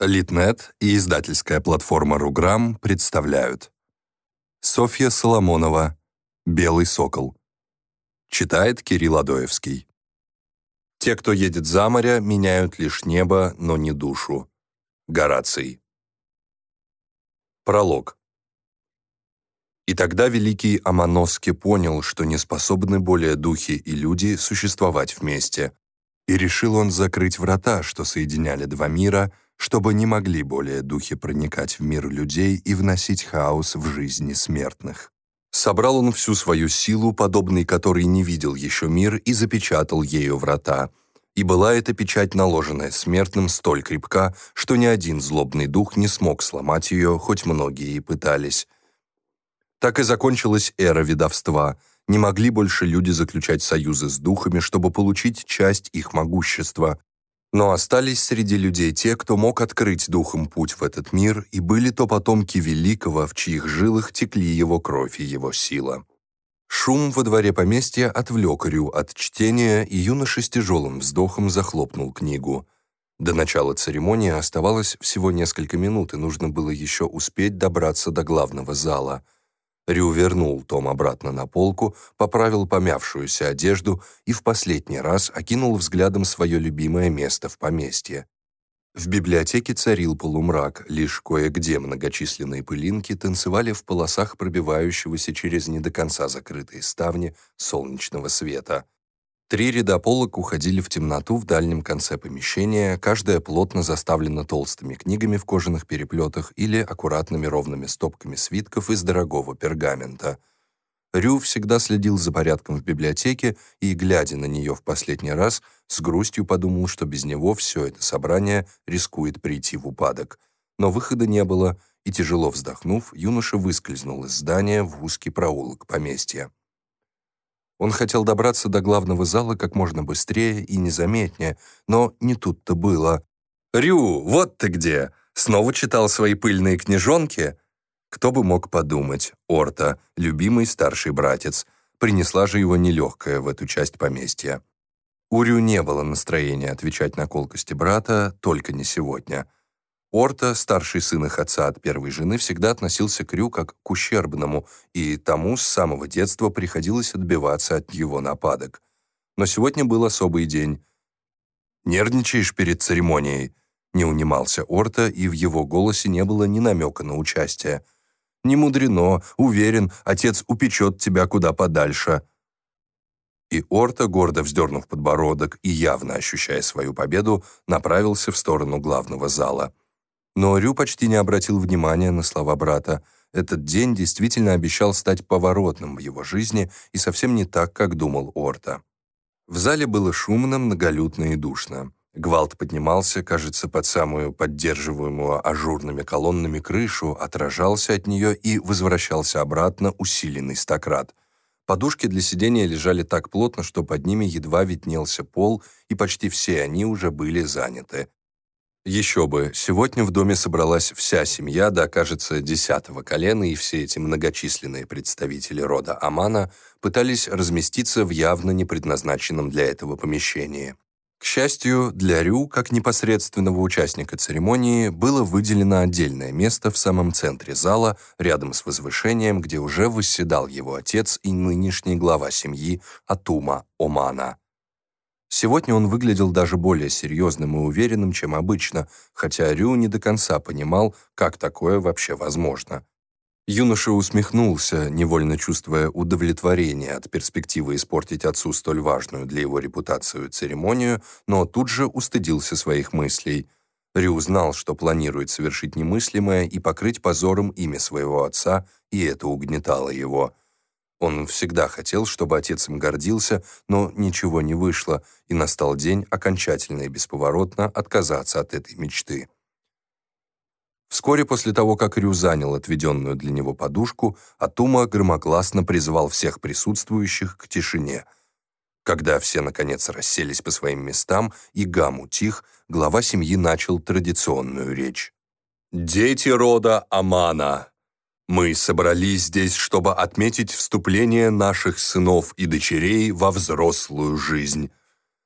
Литнет и издательская платформа «Руграм» представляют. Софья Соломонова «Белый сокол» Читает Кирилл Адоевский. Те, кто едет за моря, меняют лишь небо, но не душу. Гораций. Пролог. И тогда великий Амоноске понял, что не способны более духи и люди существовать вместе, и решил он закрыть врата, что соединяли два мира — чтобы не могли более духи проникать в мир людей и вносить хаос в жизни смертных. Собрал он всю свою силу, подобной которой не видел еще мир, и запечатал ею врата. И была эта печать, наложенная смертным, столь крепка, что ни один злобный дух не смог сломать ее, хоть многие и пытались. Так и закончилась эра ведовства. Не могли больше люди заключать союзы с духами, чтобы получить часть их могущества. Но остались среди людей те, кто мог открыть духом путь в этот мир, и были то потомки великого, в чьих жилах текли его кровь и его сила. Шум во дворе поместья отвлек Рю от чтения, и юноша с тяжелым вздохом захлопнул книгу. До начала церемонии оставалось всего несколько минут, и нужно было еще успеть добраться до главного зала — Рю вернул том обратно на полку, поправил помявшуюся одежду и в последний раз окинул взглядом свое любимое место в поместье. В библиотеке царил полумрак, лишь кое-где многочисленные пылинки танцевали в полосах пробивающегося через не до конца закрытые ставни солнечного света. Три ряда полок уходили в темноту в дальнем конце помещения, каждая плотно заставлена толстыми книгами в кожаных переплетах или аккуратными ровными стопками свитков из дорогого пергамента. Рю всегда следил за порядком в библиотеке и, глядя на нее в последний раз, с грустью подумал, что без него все это собрание рискует прийти в упадок. Но выхода не было, и, тяжело вздохнув, юноша выскользнул из здания в узкий проулок поместья. Он хотел добраться до главного зала как можно быстрее и незаметнее, но не тут-то было. «Рю, вот ты где! Снова читал свои пыльные книжонки?» Кто бы мог подумать, Орта, любимый старший братец, принесла же его нелегкая в эту часть поместья. У Рю не было настроения отвечать на колкости брата, только не сегодня — Орта, старший сын их отца от первой жены, всегда относился к Рю как к ущербному, и тому с самого детства приходилось отбиваться от его нападок. Но сегодня был особый день. «Нервничаешь перед церемонией?» Не унимался Орта, и в его голосе не было ни намека на участие. «Не мудрено, уверен, отец упечет тебя куда подальше». И Орта, гордо вздернув подбородок и явно ощущая свою победу, направился в сторону главного зала. Но Рю почти не обратил внимания на слова брата. Этот день действительно обещал стать поворотным в его жизни и совсем не так, как думал Орта. В зале было шумно, многолюдно и душно. Гвалт поднимался, кажется, под самую поддерживаемую ажурными колоннами крышу, отражался от нее и возвращался обратно усиленный стократ. Подушки для сидения лежали так плотно, что под ними едва виднелся пол, и почти все они уже были заняты. Еще бы, сегодня в доме собралась вся семья до, кажется, десятого колена, и все эти многочисленные представители рода Амана пытались разместиться в явно не предназначенном для этого помещении. К счастью, для Рю, как непосредственного участника церемонии, было выделено отдельное место в самом центре зала, рядом с возвышением, где уже восседал его отец и нынешний глава семьи Атума Омана. Сегодня он выглядел даже более серьезным и уверенным, чем обычно, хотя Рю не до конца понимал, как такое вообще возможно. Юноша усмехнулся, невольно чувствуя удовлетворение от перспективы испортить отцу столь важную для его репутацию церемонию, но тут же устыдился своих мыслей. Рю знал, что планирует совершить немыслимое и покрыть позором имя своего отца, и это угнетало его – он всегда хотел, чтобы отец им гордился, но ничего не вышло, и настал день окончательно и бесповоротно отказаться от этой мечты. Вскоре после того, как Рю занял отведенную для него подушку, Атума громогласно призвал всех присутствующих к тишине. Когда все, наконец, расселись по своим местам и гам утих, глава семьи начал традиционную речь. «Дети рода Амана, мы собрались здесь, чтобы отметить вступление наших сынов и дочерей во взрослую жизнь.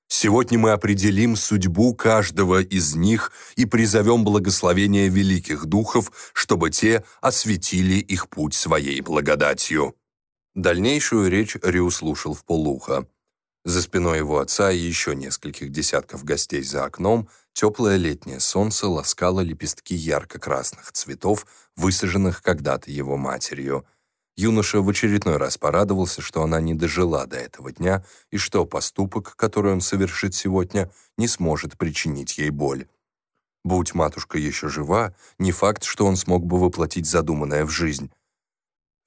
Сегодня мы определим судьбу каждого из них и призовем благословение великих духов, чтобы те осветили их путь своей благодатью». Дальнейшую речь Рю слушал в полухо. За спиной его отца и еще нескольких десятков гостей за окном теплое летнее солнце ласкало лепестки ярко-красных цветов, высаженных когда-то его матерью. Юноша в очередной раз порадовался, что она не дожила до этого дня и что поступок, который он совершит сегодня, не сможет причинить ей боль. Будь матушка еще жива, не факт, что он смог бы воплотить задуманное в жизнь.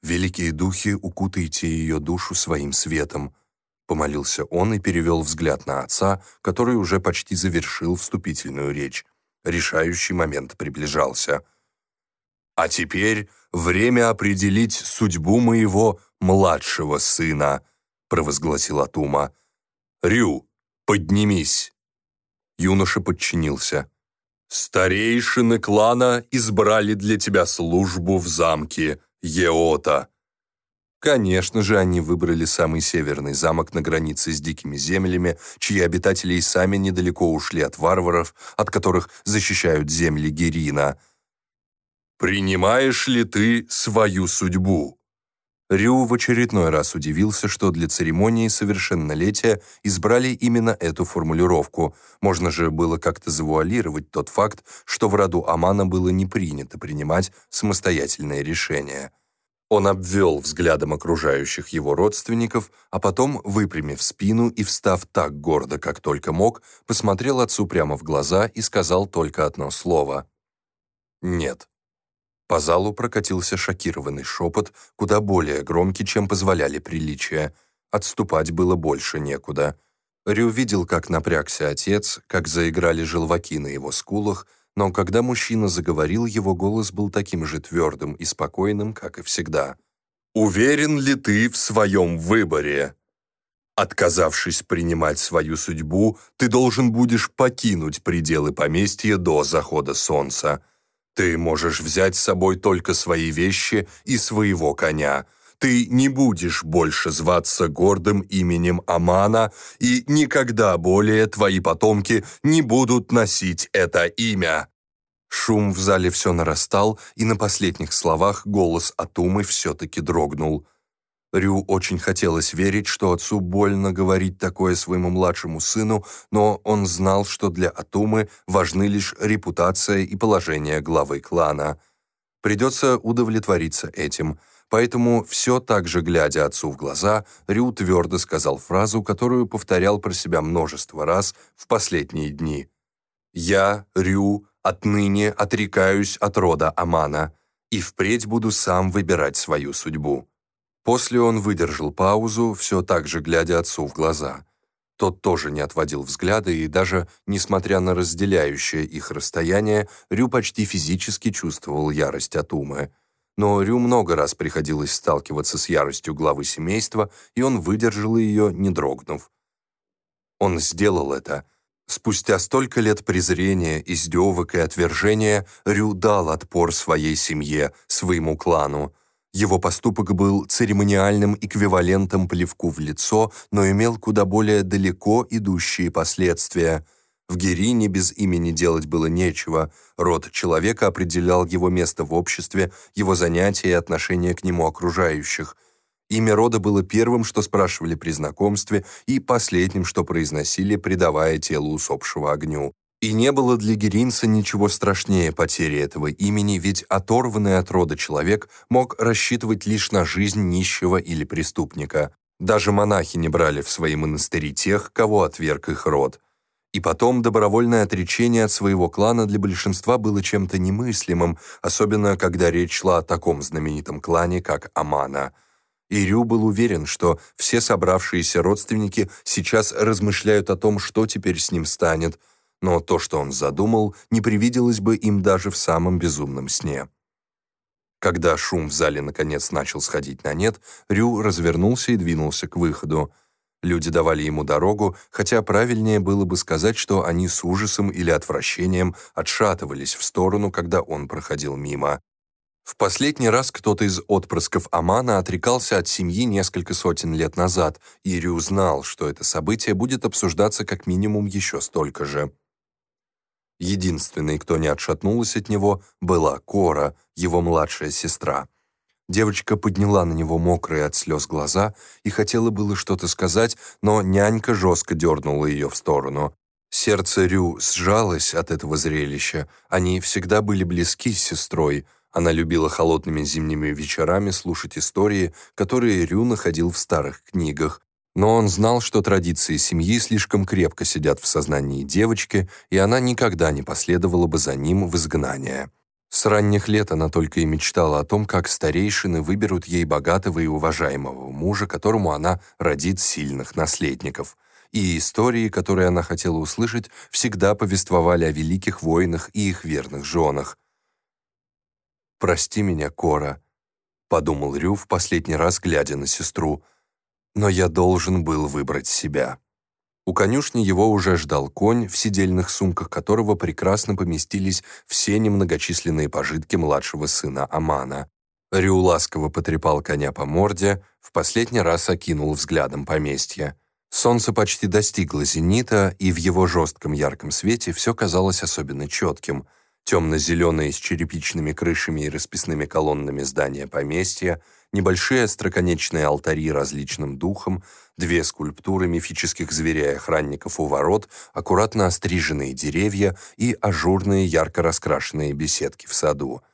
«Великие духи, укутайте ее душу своим светом», помолился он и перевел взгляд на отца, который уже почти завершил вступительную речь. Решающий момент приближался. «А теперь время определить судьбу моего младшего сына», провозгласил Атума. «Рю, поднимись!» Юноша подчинился. «Старейшины клана избрали для тебя службу в замке Еота». Конечно же, они выбрали самый северный замок на границе с дикими землями, чьи обитатели и сами недалеко ушли от варваров, от которых защищают земли Герина. «Принимаешь ли ты свою судьбу?» Рю в очередной раз удивился, что для церемонии совершеннолетия избрали именно эту формулировку. Можно же было как-то завуалировать тот факт, что в роду Амана было не принято принимать самостоятельные решения. Он обвел взглядом окружающих его родственников, а потом, выпрямив спину и встав так гордо, как только мог, посмотрел отцу прямо в глаза и сказал только одно слово. «Нет». По залу прокатился шокированный шепот, куда более громкий, чем позволяли приличия. Отступать было больше некуда. Рю видел, как напрягся отец, как заиграли желваки на его скулах, но когда мужчина заговорил, его голос был таким же твердым и спокойным, как и всегда. «Уверен ли ты в своем выборе? Отказавшись принимать свою судьбу, ты должен будешь покинуть пределы поместья до захода солнца. Ты можешь взять с собой только свои вещи и своего коня. Ты не будешь больше зваться гордым именем Амана, и никогда более твои потомки не будут носить это имя». Шум в зале все нарастал, и на последних словах голос Атумы все-таки дрогнул. Рю очень хотелось верить, что отцу больно говорить такое своему младшему сыну, но он знал, что для Атумы важны лишь репутация и положение главы клана. Придется удовлетвориться этим. Поэтому, все так же глядя отцу в глаза, Рю твердо сказал фразу, которую повторял про себя множество раз в последние дни. «Я, Рю, отныне отрекаюсь от рода Амана и впредь буду сам выбирать свою судьбу». После он выдержал паузу, все так же глядя отцу в глаза. Тот тоже не отводил взгляда, и даже, несмотря на разделяющее их расстояние, Рю почти физически чувствовал ярость от Умы. Но Рю много раз приходилось сталкиваться с яростью главы семейства, и он выдержал ее, не дрогнув. Он сделал это. Спустя столько лет презрения, издевок и отвержения Рю дал отпор своей семье, своему клану. Его поступок был церемониальным эквивалентом плевку в лицо, но имел куда более далеко идущие последствия. В Герине без имени делать было нечего. Род человека определял его место в обществе, его занятия и отношения к нему окружающих. Имя рода было первым, что спрашивали при знакомстве, и последним, что произносили, предавая телу усопшего огню. И не было для Геринца ничего страшнее потери этого имени, ведь оторванный от рода человек мог рассчитывать лишь на жизнь нищего или преступника. Даже монахи не брали в свои монастыри тех, кого отверг их род. И потом добровольное отречение от своего клана для большинства было чем-то немыслимым, особенно когда речь шла о таком знаменитом клане, как Амана. И Рю был уверен, что все собравшиеся родственники сейчас размышляют о том, что теперь с ним станет – но то, что он задумал, не привиделось бы им даже в самом безумном сне. Когда шум в зале наконец начал сходить на нет, Рю развернулся и двинулся к выходу. Люди давали ему дорогу, хотя правильнее было бы сказать, что они с ужасом или отвращением отшатывались в сторону, когда он проходил мимо. В последний раз кто-то из отпрысков Амана отрекался от семьи несколько сотен лет назад, и Рю знал, что это событие будет обсуждаться как минимум еще столько же. Единственной, кто не отшатнулась от него, была Кора, его младшая сестра. Девочка подняла на него мокрые от слез глаза и хотела было что-то сказать, но нянька жестко дернула ее в сторону. Сердце Рю сжалось от этого зрелища. Они всегда были близки с сестрой, она любила холодными зимними вечерами слушать истории, которые Рю находил в старых книгах. Но он знал, что традиции семьи слишком крепко сидят в сознании девочки, и она никогда не последовала бы за ним в изгнание. С ранних лет она только и мечтала о том, как старейшины выберут ей богатого и уважаемого мужа, которому она родит сильных наследников. И истории, которые она хотела услышать, всегда повествовали о великих воинах и их верных женах. «Прости меня, Кора», — подумал Рю в последний раз, глядя на сестру, «но я должен был выбрать себя». У конюшни его уже ждал конь, в сидельных сумках которого прекрасно поместились все немногочисленные пожитки младшего сына Амана. Рю ласково потрепал коня по морде, в последний раз окинул взглядом поместье. Солнце почти достигло зенита, и в его жестком ярком свете все казалось особенно четким — темно-зеленые с черепичными крышами и расписными колоннами здания поместья, небольшие остроконечные алтари различным духам, две скульптуры мифических зверей-охранников у ворот, аккуратно остриженные деревья и ажурные ярко раскрашенные беседки в саду —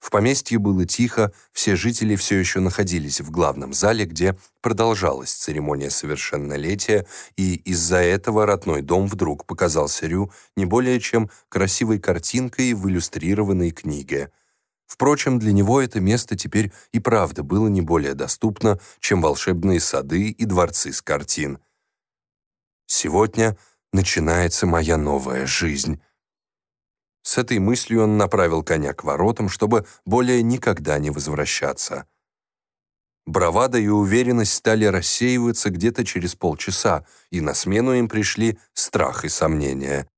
в поместье было тихо, все жители все еще находились в главном зале, где продолжалась церемония совершеннолетия, и из-за этого родной дом вдруг показался Рю не более чем красивой картинкой в иллюстрированной книге. Впрочем, для него это место теперь и правда было не более доступно, чем волшебные сады и дворцы с картин. «Сегодня начинается моя новая жизнь», с этой мыслью он направил коня к воротам, чтобы более никогда не возвращаться. Бравада и уверенность стали рассеиваться где-то через полчаса, и на смену им пришли страх и сомнения.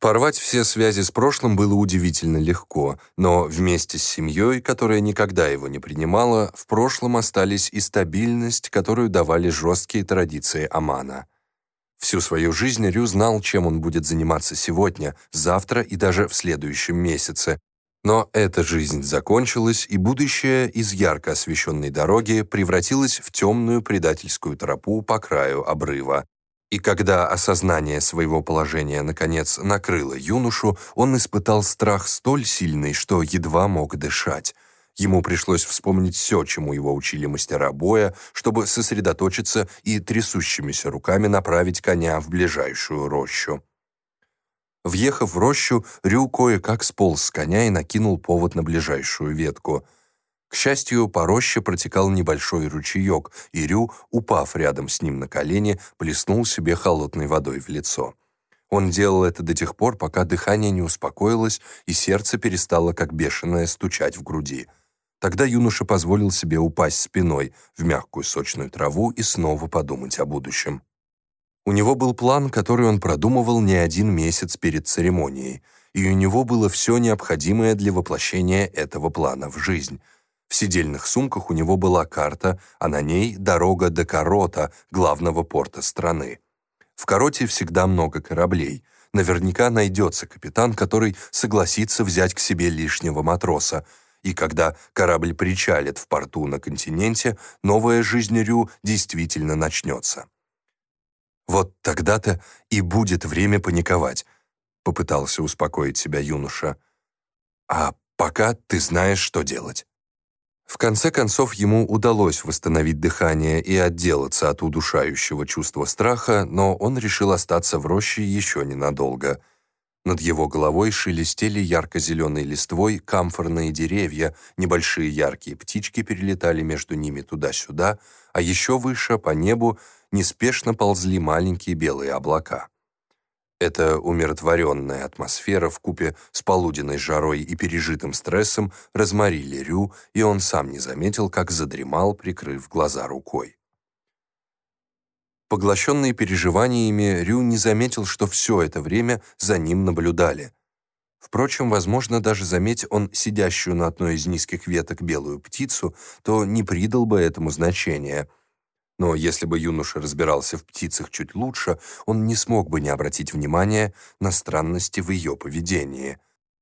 Порвать все связи с прошлым было удивительно легко, но вместе с семьей, которая никогда его не принимала, в прошлом остались и стабильность, которую давали жесткие традиции Амана. Всю свою жизнь Рю знал, чем он будет заниматься сегодня, завтра и даже в следующем месяце. Но эта жизнь закончилась, и будущее из ярко освещенной дороги превратилось в темную предательскую тропу по краю обрыва. И когда осознание своего положения наконец накрыло юношу, он испытал страх столь сильный, что едва мог дышать. Ему пришлось вспомнить все, чему его учили мастера боя, чтобы сосредоточиться и трясущимися руками направить коня в ближайшую рощу. Въехав в рощу, Рю кое-как сполз с коня и накинул повод на ближайшую ветку. К счастью, по роще протекал небольшой ручеек, и Рю, упав рядом с ним на колени, плеснул себе холодной водой в лицо. Он делал это до тех пор, пока дыхание не успокоилось и сердце перестало как бешеное стучать в груди — Тогда юноша позволил себе упасть спиной в мягкую сочную траву и снова подумать о будущем. У него был план, который он продумывал не один месяц перед церемонией, и у него было все необходимое для воплощения этого плана в жизнь. В сидельных сумках у него была карта, а на ней дорога до Корота, главного порта страны. В Короте всегда много кораблей. Наверняка найдется капитан, который согласится взять к себе лишнего матроса, и когда корабль причалит в порту на континенте, новая жизнь Рю действительно начнется. «Вот тогда-то и будет время паниковать», — попытался успокоить себя юноша. «А пока ты знаешь, что делать». В конце концов, ему удалось восстановить дыхание и отделаться от удушающего чувства страха, но он решил остаться в роще еще ненадолго — над его головой шелестели ярко-зеленой листвой камфорные деревья, небольшие яркие птички перелетали между ними туда-сюда, а еще выше, по небу, неспешно ползли маленькие белые облака. Эта умиротворенная атмосфера в купе с полуденной жарой и пережитым стрессом разморили Рю, и он сам не заметил, как задремал, прикрыв глаза рукой. Поглощенный переживаниями, Рю не заметил, что все это время за ним наблюдали. Впрочем, возможно, даже заметь он сидящую на одной из низких веток белую птицу, то не придал бы этому значения. Но если бы юноша разбирался в птицах чуть лучше, он не смог бы не обратить внимания на странности в ее поведении.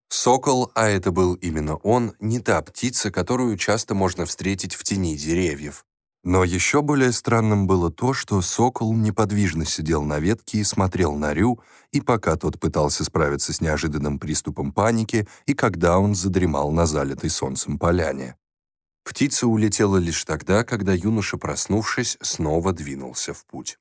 Сокол, а это был именно он, не та птица, которую часто можно встретить в тени деревьев. Но еще более странным было то, что сокол неподвижно сидел на ветке и смотрел на Рю, и пока тот пытался справиться с неожиданным приступом паники, и когда он задремал на залитой солнцем поляне. Птица улетела лишь тогда, когда юноша, проснувшись, снова двинулся в путь.